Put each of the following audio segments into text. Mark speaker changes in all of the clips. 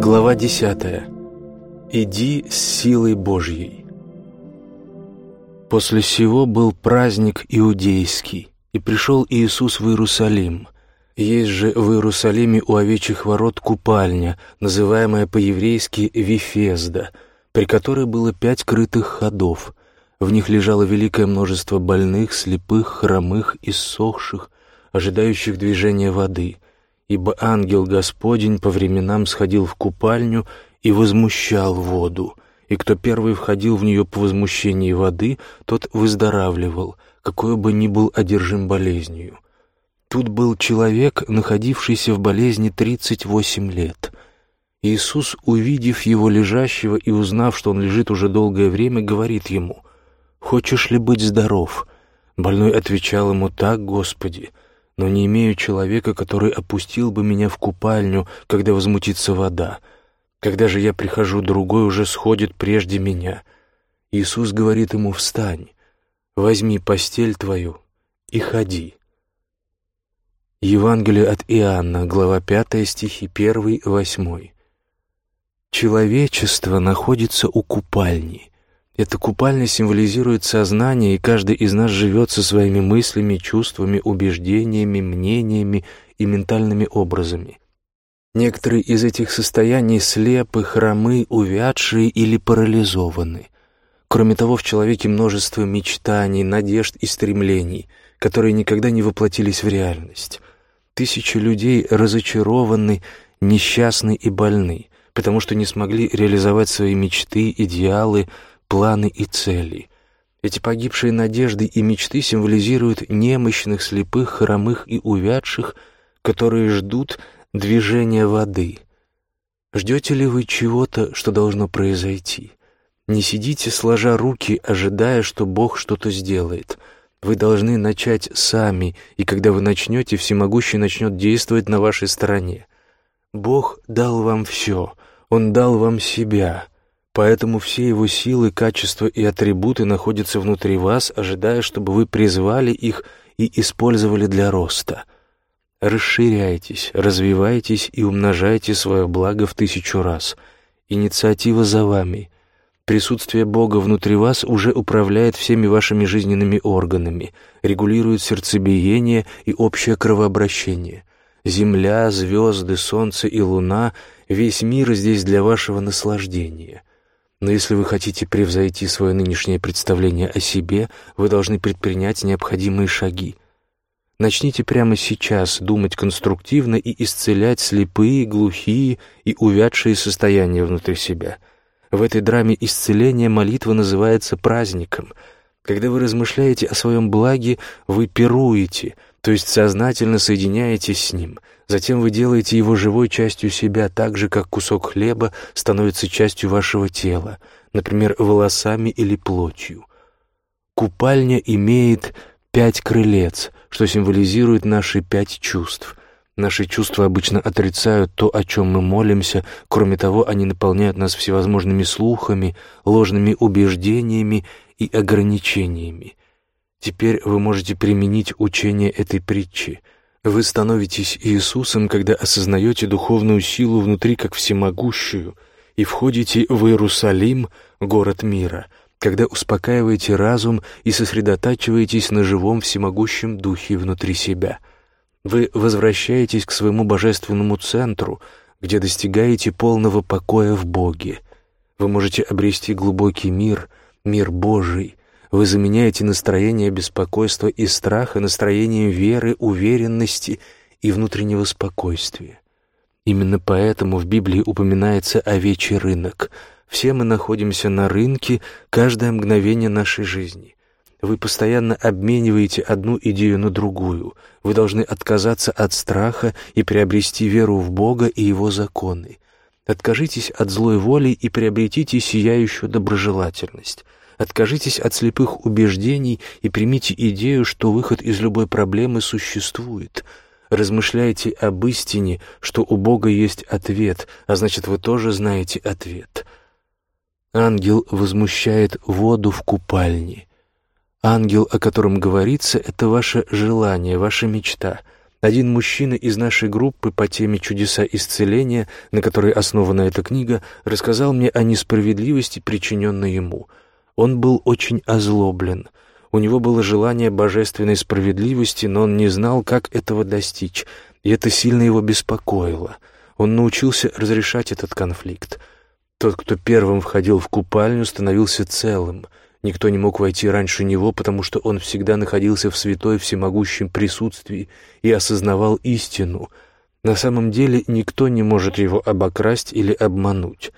Speaker 1: Глава 10. Иди с силой Божьей. После сего был праздник иудейский, и пришел Иисус в Иерусалим. Есть же в Иерусалиме у овечьих ворот купальня, называемая по-еврейски Вифезда, при которой было пять крытых ходов. В них лежало великое множество больных, слепых, хромых, иссохших, ожидающих движения воды, ибо ангел Господень по временам сходил в купальню и возмущал воду, и кто первый входил в нее по возмущении воды, тот выздоравливал, какой бы ни был одержим болезнью. Тут был человек, находившийся в болезни 38 лет. Иисус, увидев его лежащего и узнав, что он лежит уже долгое время, говорит ему, «Хочешь ли быть здоров?» Больной отвечал ему, «Так, Господи, но не имею человека, который опустил бы меня в купальню, когда возмутится вода. Когда же я прихожу, другой уже сходит прежде меня». Иисус говорит ему, «Встань, возьми постель твою и ходи». Евангелие от Иоанна, глава 5, стихи 1-8. Человечество находится у купальни. Эта купальня символизирует сознание, и каждый из нас живет со своими мыслями, чувствами, убеждениями, мнениями и ментальными образами. Некоторые из этих состояний слепы, хромы, увядшие или парализованы. Кроме того, в человеке множество мечтаний, надежд и стремлений, которые никогда не воплотились в реальность. Тысячи людей разочарованы, несчастны и больны, потому что не смогли реализовать свои мечты, идеалы, планы и цели. Эти погибшие надежды и мечты символизируют немощных, слепых, хромых и увядших, которые ждут движения воды. Ждете ли вы чего-то, что должно произойти? Не сидите, сложа руки, ожидая, что Бог что-то сделает — вы должны начать сами, и когда вы начнете, всемогущий начнет действовать на вашей стороне. Бог дал вам все, Он дал вам себя, поэтому все Его силы, качества и атрибуты находятся внутри вас, ожидая, чтобы вы призвали их и использовали для роста. Расширяйтесь, развивайтесь и умножайте свое благо в тысячу раз. Инициатива за вами — Присутствие Бога внутри вас уже управляет всеми вашими жизненными органами, регулирует сердцебиение и общее кровообращение. Земля, звезды, солнце и луна — весь мир здесь для вашего наслаждения. Но если вы хотите превзойти свое нынешнее представление о себе, вы должны предпринять необходимые шаги. Начните прямо сейчас думать конструктивно и исцелять слепые, глухие и увядшие состояния внутри себя — в этой драме исцеления молитва называется праздником. Когда вы размышляете о своем благе, вы пируете, то есть сознательно соединяетесь с ним. Затем вы делаете его живой частью себя, так же, как кусок хлеба становится частью вашего тела, например, волосами или плотью. Купальня имеет пять крылец, что символизирует наши пять чувств — Наши чувства обычно отрицают то, о чем мы молимся, кроме того, они наполняют нас всевозможными слухами, ложными убеждениями и ограничениями. Теперь вы можете применить учение этой притчи. Вы становитесь Иисусом, когда осознаете духовную силу внутри как всемогущую и входите в Иерусалим, город мира, когда успокаиваете разум и сосредотачиваетесь на живом всемогущем духе внутри себя — вы возвращаетесь к своему божественному центру, где достигаете полного покоя в Боге. Вы можете обрести глубокий мир, мир Божий. Вы заменяете настроение беспокойства и страха настроением веры, уверенности и внутреннего спокойствия. Именно поэтому в Библии упоминается овечий рынок. Все мы находимся на рынке каждое мгновение нашей жизни. Вы постоянно обмениваете одну идею на другую. Вы должны отказаться от страха и приобрести веру в Бога и Его законы. Откажитесь от злой воли и приобретите сияющую доброжелательность. Откажитесь от слепых убеждений и примите идею, что выход из любой проблемы существует. Размышляйте об истине, что у Бога есть ответ, а значит, вы тоже знаете ответ. Ангел возмущает воду в купальне — Ангел, о котором говорится, — это ваше желание, ваша мечта. Один мужчина из нашей группы по теме «Чудеса исцеления», на которой основана эта книга, рассказал мне о несправедливости, причиненной ему. Он был очень озлоблен. У него было желание божественной справедливости, но он не знал, как этого достичь, и это сильно его беспокоило. Он научился разрешать этот конфликт. Тот, кто первым входил в купальню, становился целым — Никто не мог войти раньше него, потому что он всегда находился в святой всемогущем присутствии и осознавал истину. На самом деле никто не может его обокрасть или обмануть.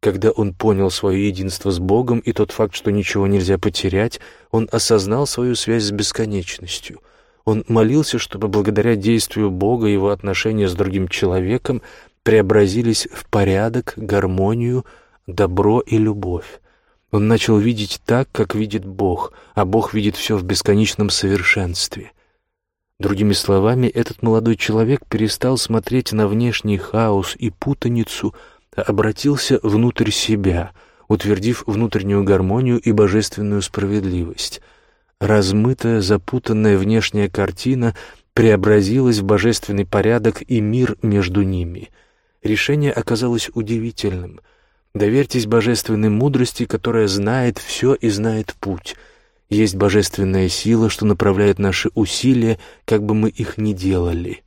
Speaker 1: Когда он понял свое единство с Богом и тот факт, что ничего нельзя потерять, он осознал свою связь с бесконечностью. Он молился, чтобы благодаря действию Бога его отношения с другим человеком преобразились в порядок, гармонию, добро и любовь. Он начал видеть так, как видит Бог, а Бог видит все в бесконечном совершенстве. Другими словами, этот молодой человек перестал смотреть на внешний хаос и путаницу, обратился внутрь себя, утвердив внутреннюю гармонию и божественную справедливость. Размытая, запутанная внешняя картина преобразилась в божественный порядок и мир между ними. Решение оказалось удивительным — Доверьтесь божественной мудрости, которая знает все и знает путь. Есть божественная сила, что направляет наши усилия, как бы мы их ни делали.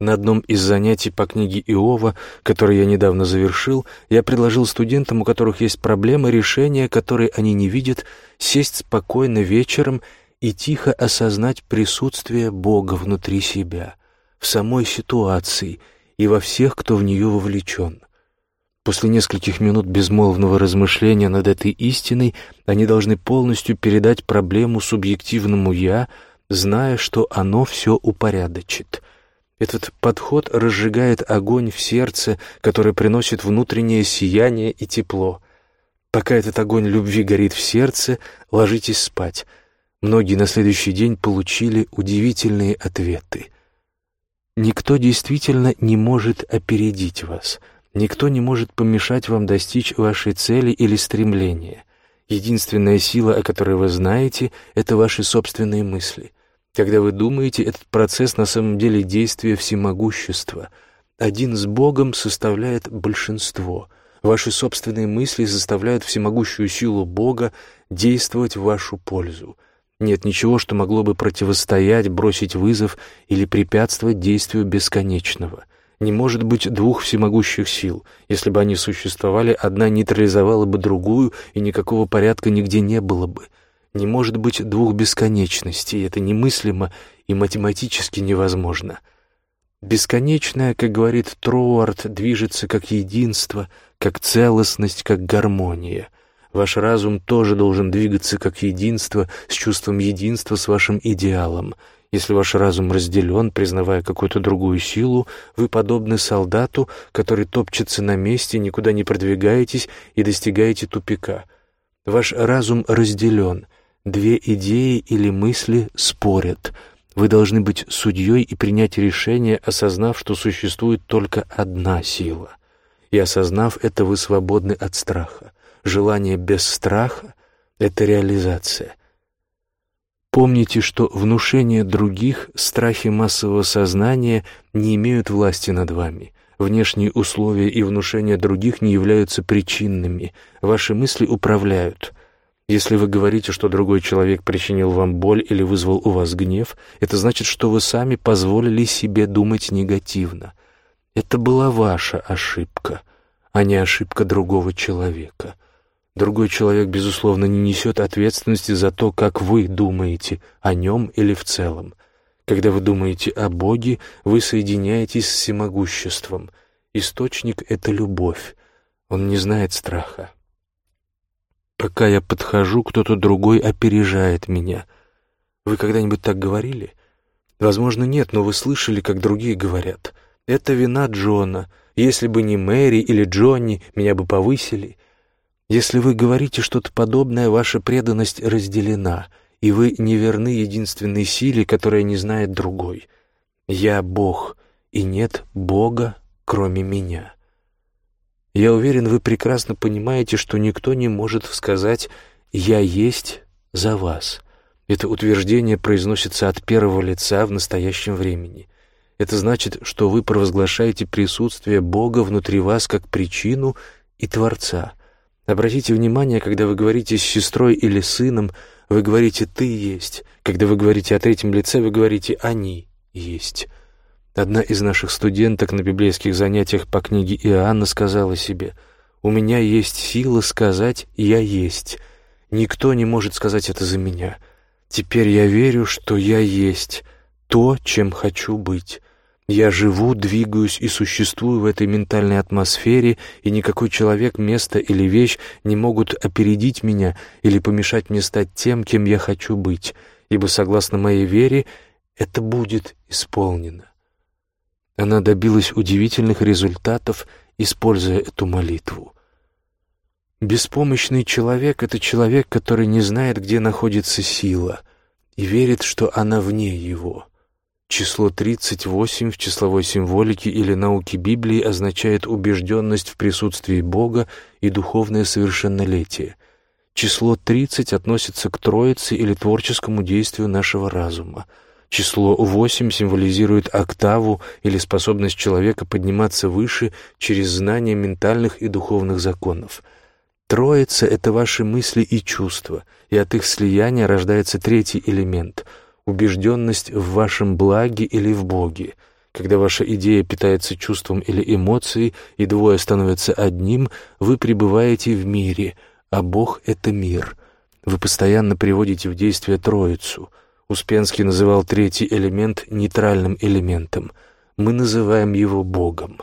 Speaker 1: На одном из занятий по книге Иова, которое я недавно завершил, я предложил студентам, у которых есть проблемы, решения, которые они не видят, сесть спокойно вечером и тихо осознать присутствие Бога внутри себя, в самой ситуации и во всех, кто в нее вовлечен. После нескольких минут безмолвного размышления над этой истиной они должны полностью передать проблему субъективному «я», зная, что оно все упорядочит. Этот подход разжигает огонь в сердце, который приносит внутреннее сияние и тепло. Пока этот огонь любви горит в сердце, ложитесь спать. Многие на следующий день получили удивительные ответы. Никто действительно не может опередить вас — Никто не может помешать вам достичь вашей цели или стремления. Единственная сила, о которой вы знаете, это ваши собственные мысли. Когда вы думаете, этот процесс на самом деле действие всемогущества. Один с Богом составляет большинство. Ваши собственные мысли заставляют всемогущую силу Бога действовать в вашу пользу. Нет ничего, что могло бы противостоять, бросить вызов или препятствовать действию бесконечного. Не может быть двух всемогущих сил. Если бы они существовали, одна нейтрализовала бы другую, и никакого порядка нигде не было бы. Не может быть двух бесконечностей. Это немыслимо и математически невозможно. Бесконечное, как говорит Троуард, движется как единство, как целостность, как гармония. Ваш разум тоже должен двигаться как единство, с чувством единства с вашим идеалом — если ваш разум разделен, признавая какую-то другую силу, вы подобны солдату, который топчется на месте, никуда не продвигаетесь и достигаете тупика. Ваш разум разделен. Две идеи или мысли спорят. Вы должны быть судьей и принять решение, осознав, что существует только одна сила. И осознав это, вы свободны от страха. Желание без страха — это реализация. Помните, что внушение других, страхи массового сознания не имеют власти над вами. Внешние условия и внушения других не являются причинными. Ваши мысли управляют. Если вы говорите, что другой человек причинил вам боль или вызвал у вас гнев, это значит, что вы сами позволили себе думать негативно. Это была ваша ошибка, а не ошибка другого человека. Другой человек, безусловно, не несет ответственности за то, как вы думаете о нем или в целом. Когда вы думаете о Боге, вы соединяетесь с всемогуществом. Источник — это любовь. Он не знает страха. Пока я подхожу, кто-то другой опережает меня. Вы когда-нибудь так говорили? Возможно, нет, но вы слышали, как другие говорят. Это вина Джона. Если бы не Мэри или Джонни, меня бы повысили. Если вы говорите что-то подобное, ваша преданность разделена, и вы не верны единственной силе, которая не знает другой. Я Бог, и нет Бога, кроме меня. Я уверен, вы прекрасно понимаете, что никто не может сказать «я есть» за вас. Это утверждение произносится от первого лица в настоящем времени. Это значит, что вы провозглашаете присутствие Бога внутри вас как причину и Творца. Обратите внимание, когда вы говорите с сестрой или сыном, вы говорите «ты есть». Когда вы говорите о третьем лице, вы говорите «они есть». Одна из наших студенток на библейских занятиях по книге Иоанна сказала себе «У меня есть сила сказать «я есть». Никто не может сказать это за меня. Теперь я верю, что я есть то, чем хочу быть». Я живу, двигаюсь и существую в этой ментальной атмосфере, и никакой человек, место или вещь не могут опередить меня или помешать мне стать тем, кем я хочу быть, ибо, согласно моей вере, это будет исполнено. Она добилась удивительных результатов, используя эту молитву. Беспомощный человек — это человек, который не знает, где находится сила, и верит, что она вне его — Число 38 в числовой символике или науке Библии означает убежденность в присутствии Бога и духовное совершеннолетие. Число 30 относится к Троице или творческому действию нашего разума. Число 8 символизирует октаву или способность человека подниматься выше через знание ментальных и духовных законов. Троица — это ваши мысли и чувства, и от их слияния рождается третий элемент — убежденность в вашем благе или в Боге. Когда ваша идея питается чувством или эмоцией, и двое становятся одним, вы пребываете в мире, а Бог — это мир. Вы постоянно приводите в действие Троицу. Успенский называл третий элемент нейтральным элементом. Мы называем его Богом.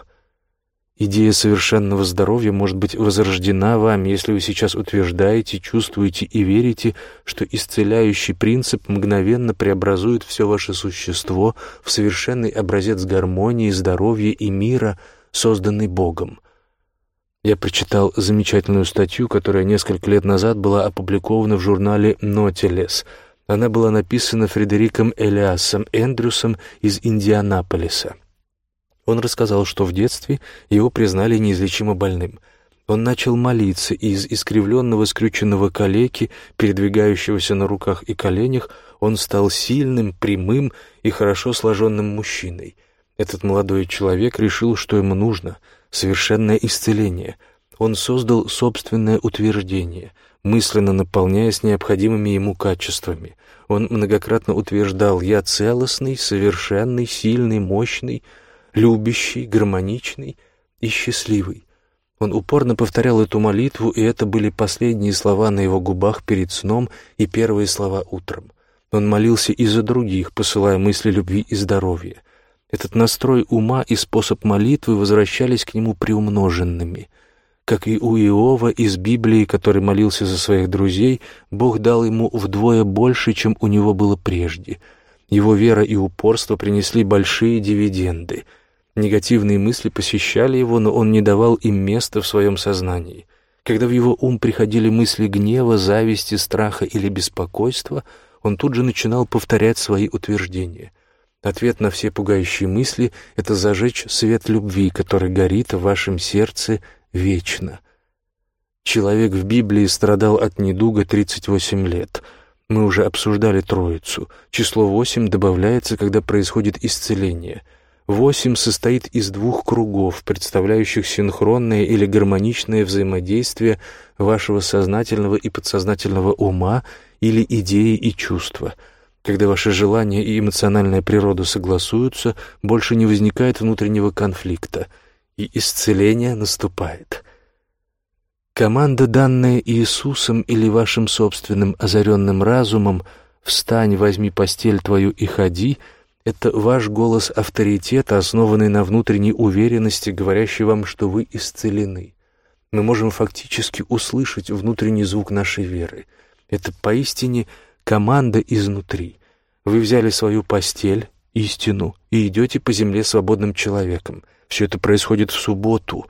Speaker 1: Идея совершенного здоровья может быть возрождена вами, если вы сейчас утверждаете, чувствуете и верите, что исцеляющий принцип мгновенно преобразует все ваше существо в совершенный образец гармонии, здоровья и мира, созданный Богом. Я прочитал замечательную статью, которая несколько лет назад была опубликована в журнале «Нотилес». Она была написана Фредериком Элиасом Эндрюсом из Индианаполиса. Он рассказал, что в детстве его признали неизлечимо больным. Он начал молиться, и из искривленного скрюченного калеки, передвигающегося на руках и коленях, он стал сильным, прямым и хорошо сложенным мужчиной. Этот молодой человек решил, что ему нужно — совершенное исцеление. Он создал собственное утверждение, мысленно наполняясь необходимыми ему качествами. Он многократно утверждал «Я целостный, совершенный, сильный, мощный», любящий, гармоничный и счастливый. Он упорно повторял эту молитву, и это были последние слова на его губах перед сном и первые слова утром. Он молился и за других, посылая мысли любви и здоровья. Этот настрой ума и способ молитвы возвращались к нему приумноженными. Как и у Иова из Библии, который молился за своих друзей, Бог дал ему вдвое больше, чем у него было прежде. Его вера и упорство принесли большие дивиденды — Негативные мысли посещали его, но он не давал им места в своем сознании. Когда в его ум приходили мысли гнева, зависти, страха или беспокойства, он тут же начинал повторять свои утверждения. Ответ на все пугающие мысли — это зажечь свет любви, который горит в вашем сердце вечно. Человек в Библии страдал от недуга 38 лет. Мы уже обсуждали Троицу. Число 8 добавляется, когда происходит исцеление — Восемь состоит из двух кругов, представляющих синхронное или гармоничное взаимодействие вашего сознательного и подсознательного ума или идеи и чувства. Когда ваши желания и эмоциональная природа согласуются, больше не возникает внутреннего конфликта, и исцеление наступает. Команда, данная Иисусом или вашим собственным озаренным разумом «Встань, возьми постель твою и ходи», — это ваш голос авторитета, основанный на внутренней уверенности, говорящий вам, что вы исцелены. Мы можем фактически услышать внутренний звук нашей веры. Это поистине команда изнутри. Вы взяли свою постель, истину, и идете по земле свободным человеком. Все это происходит в субботу.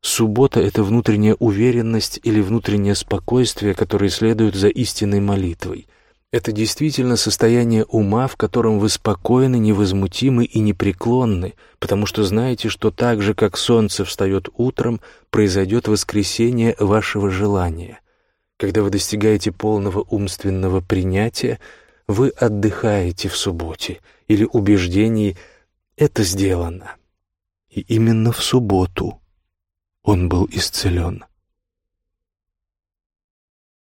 Speaker 1: Суббота — это внутренняя уверенность или внутреннее спокойствие, которое следует за истинной молитвой — это действительно состояние ума, в котором вы спокойны, невозмутимы и непреклонны, потому что знаете, что так же, как солнце встает утром, произойдет воскресение вашего желания. Когда вы достигаете полного умственного принятия, вы отдыхаете в субботе или убеждении «это сделано». И именно в субботу он был исцелен.